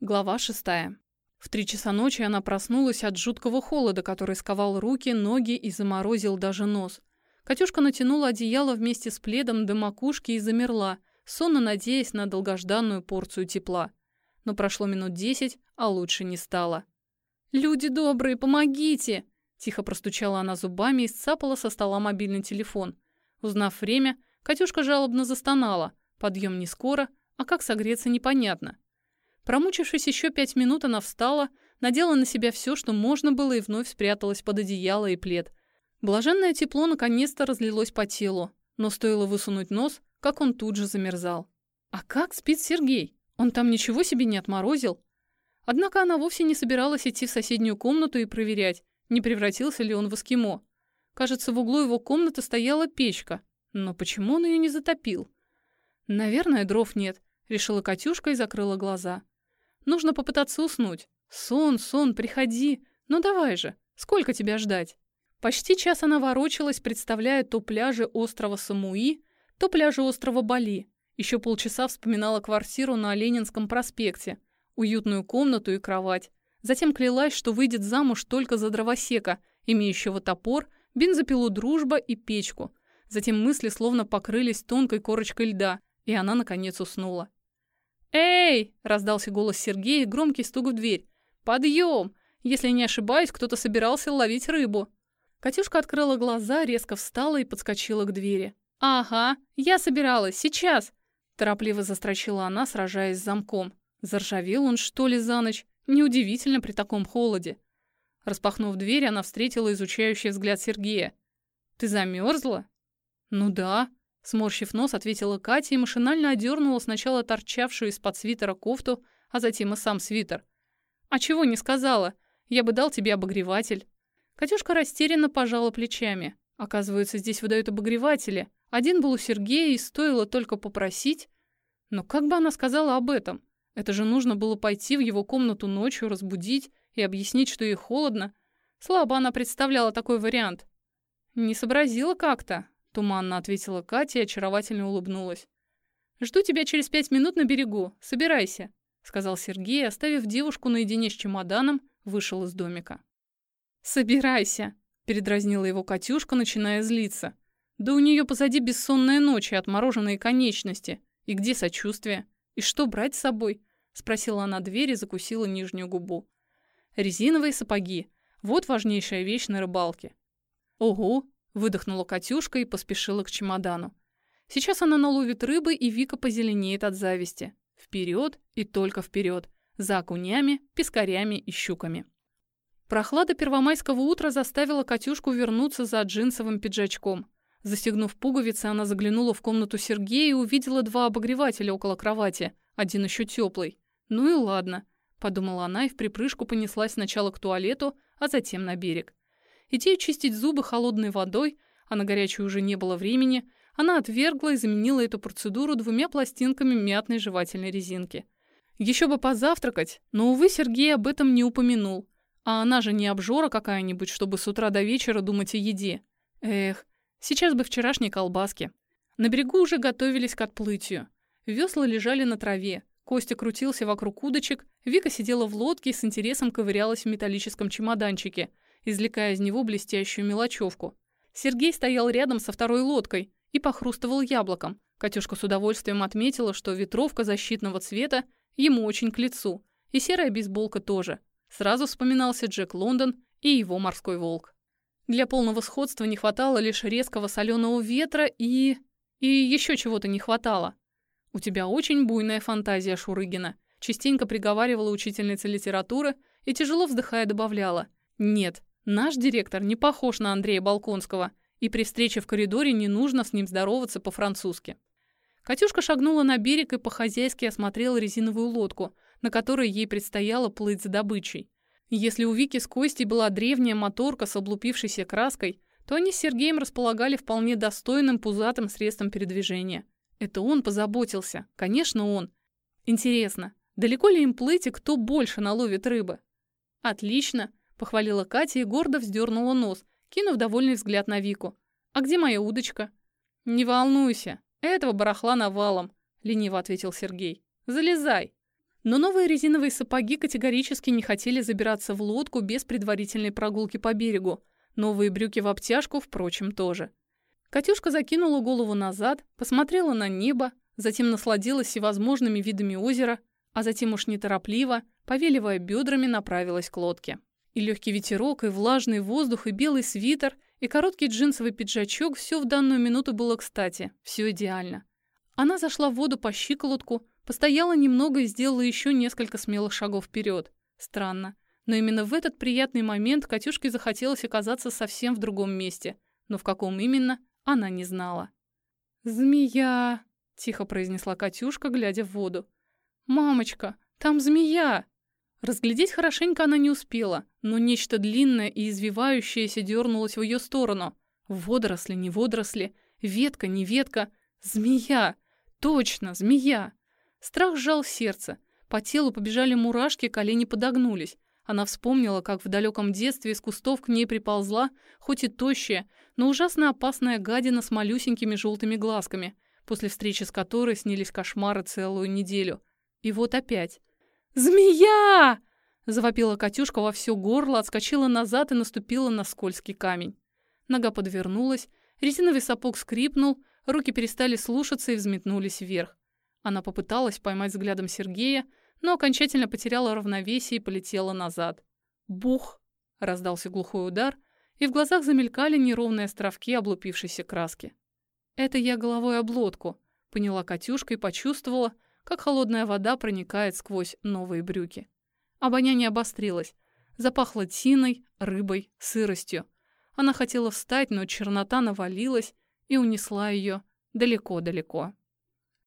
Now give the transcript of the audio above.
Глава шестая. В три часа ночи она проснулась от жуткого холода, который сковал руки, ноги и заморозил даже нос. Катюшка натянула одеяло вместе с пледом до макушки и замерла, сонно надеясь на долгожданную порцию тепла. Но прошло минут десять, а лучше не стало. «Люди добрые, помогите!» Тихо простучала она зубами и сцапала со стола мобильный телефон. Узнав время, Катюшка жалобно застонала. Подъем не скоро, а как согреться непонятно. Промучившись еще пять минут, она встала, надела на себя все, что можно было, и вновь спряталась под одеяло и плед. Блаженное тепло наконец-то разлилось по телу, но стоило высунуть нос, как он тут же замерзал. А как спит Сергей? Он там ничего себе не отморозил? Однако она вовсе не собиралась идти в соседнюю комнату и проверять, не превратился ли он в эскимо. Кажется, в углу его комнаты стояла печка, но почему он ее не затопил? Наверное, дров нет, решила Катюшка и закрыла глаза. Нужно попытаться уснуть. Сон, сон, приходи. Ну давай же, сколько тебя ждать? Почти час она ворочалась, представляя то пляжи острова Самуи, то пляжи острова Бали. Еще полчаса вспоминала квартиру на Ленинском проспекте, уютную комнату и кровать. Затем клялась, что выйдет замуж только за дровосека, имеющего топор, бензопилу «Дружба» и печку. Затем мысли словно покрылись тонкой корочкой льда, и она, наконец, уснула. «Эй!» – раздался голос Сергея громкий стук в дверь. «Подъем! Если не ошибаюсь, кто-то собирался ловить рыбу». Катюшка открыла глаза, резко встала и подскочила к двери. «Ага, я собиралась, сейчас!» Торопливо застрочила она, сражаясь с замком. Заржавел он, что ли, за ночь? Неудивительно при таком холоде. Распахнув дверь, она встретила изучающий взгляд Сергея. «Ты замерзла?» «Ну да», — сморщив нос, ответила Катя и машинально одернула сначала торчавшую из-под свитера кофту, а затем и сам свитер. «А чего не сказала? Я бы дал тебе обогреватель». Катюшка растерянно пожала плечами. Оказывается, здесь выдают обогреватели. Один был у Сергея, и стоило только попросить. Но как бы она сказала об этом? Это же нужно было пойти в его комнату ночью, разбудить и объяснить, что ей холодно. Слабо она представляла такой вариант. «Не сообразила как-то», — туманно ответила Катя и очаровательно улыбнулась. «Жду тебя через пять минут на берегу. Собирайся», — сказал Сергей, оставив девушку наедине с чемоданом, вышел из домика. «Собирайся», — передразнила его Катюшка, начиная злиться. «Да у нее позади бессонная ночь и отмороженные конечности. И где сочувствие? И что брать с собой? Спросила она дверь и закусила нижнюю губу. Резиновые сапоги. Вот важнейшая вещь на рыбалке. Ого! Выдохнула Катюшка и поспешила к чемодану. Сейчас она наловит рыбы, и Вика позеленеет от зависти. Вперед и только вперед. За окунями, пескарями и щуками. Прохлада первомайского утра заставила Катюшку вернуться за джинсовым пиджачком. Застегнув пуговицы, она заглянула в комнату Сергея и увидела два обогревателя около кровати, один еще теплый. «Ну и ладно», — подумала она и в припрыжку понеслась сначала к туалету, а затем на берег. Идею чистить зубы холодной водой, а на горячую уже не было времени, она отвергла и заменила эту процедуру двумя пластинками мятной жевательной резинки. Еще бы позавтракать, но, увы, Сергей об этом не упомянул. А она же не обжора какая-нибудь, чтобы с утра до вечера думать о еде. Эх, сейчас бы вчерашней колбаски. На берегу уже готовились к отплытию. Весла лежали на траве, Костя крутился вокруг удочек, Вика сидела в лодке и с интересом ковырялась в металлическом чемоданчике, извлекая из него блестящую мелочевку. Сергей стоял рядом со второй лодкой и похрустывал яблоком. Катюшка с удовольствием отметила, что ветровка защитного цвета ему очень к лицу, и серая бейсболка тоже. Сразу вспоминался Джек Лондон и его морской волк. Для полного сходства не хватало лишь резкого соленого ветра и... И еще чего-то не хватало. «У тебя очень буйная фантазия, Шурыгина», частенько приговаривала учительница литературы и, тяжело вздыхая, добавляла. «Нет, наш директор не похож на Андрея Балконского, и при встрече в коридоре не нужно с ним здороваться по-французски». Катюшка шагнула на берег и по-хозяйски осмотрела резиновую лодку, на которой ей предстояло плыть за добычей. Если у Вики с Костей была древняя моторка с облупившейся краской, то они с Сергеем располагали вполне достойным пузатым средством передвижения – это он позаботился. Конечно, он. Интересно, далеко ли им плыть и кто больше наловит рыбы? Отлично, похвалила Катя и гордо вздернула нос, кинув довольный взгляд на Вику. А где моя удочка? Не волнуйся, этого барахла навалом, лениво ответил Сергей. Залезай. Но новые резиновые сапоги категорически не хотели забираться в лодку без предварительной прогулки по берегу. Новые брюки в обтяжку, впрочем, тоже. Катюшка закинула голову назад, посмотрела на небо, затем насладилась всевозможными видами озера, а затем уж неторопливо, повеливая бедрами, направилась к лодке. И легкий ветерок, и влажный воздух, и белый свитер, и короткий джинсовый пиджачок – все в данную минуту было кстати, все идеально. Она зашла в воду по щиколотку, постояла немного и сделала еще несколько смелых шагов вперед. Странно. Но именно в этот приятный момент Катюшке захотелось оказаться совсем в другом месте. Но в каком именно, она не знала. «Змея!» – тихо произнесла Катюшка, глядя в воду. «Мамочка, там змея!» Разглядеть хорошенько она не успела, но нечто длинное и извивающееся дернулось в ее сторону. Водоросли, не водоросли, ветка, не ветка. Змея! Точно, змея! Страх сжал сердце. По телу побежали мурашки, колени подогнулись. Она вспомнила, как в далеком детстве из кустов к ней приползла, хоть и тощая, но ужасно опасная гадина с малюсенькими желтыми глазками, после встречи с которой снились кошмары целую неделю. И вот опять. «Змея!» — завопила Катюшка во все горло, отскочила назад и наступила на скользкий камень. Нога подвернулась, резиновый сапог скрипнул, руки перестали слушаться и взметнулись вверх. Она попыталась поймать взглядом Сергея, но окончательно потеряла равновесие и полетела назад. «Бух!» — раздался глухой удар, и в глазах замелькали неровные островки облупившейся краски. «Это я головой об лодку», — поняла Катюшка и почувствовала, как холодная вода проникает сквозь новые брюки. Обоняние обострилось. Запахло тиной, рыбой, сыростью. Она хотела встать, но чернота навалилась и унесла ее далеко-далеко.